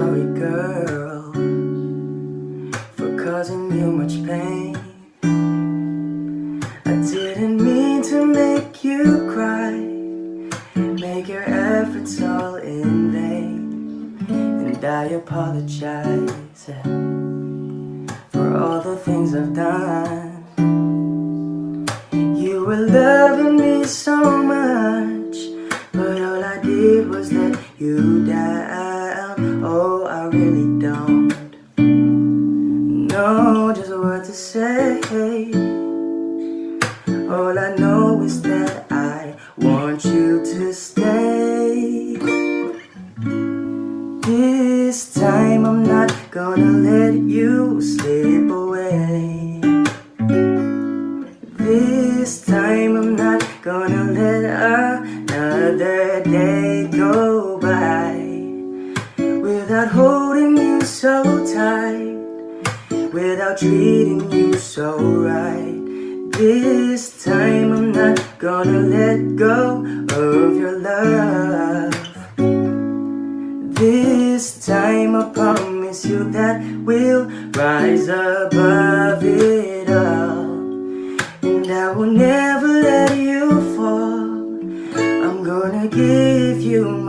Sorry, girl, for causing you much pain. I didn't mean to make you cry, make your efforts all in vain. And I apologize for all the things I've done. You were loving me so much, but all I did was let you down. Oh, really don't know just what to say. All I know is that I want you to stay. This time I'm not gonna let you slip away. This time I'm not gonna let another day go by without you so tight, without treating you so right. This time I'm not gonna let go of your love. This time I promise you that we'll rise above it all. And I will never let you fall. I'm gonna give you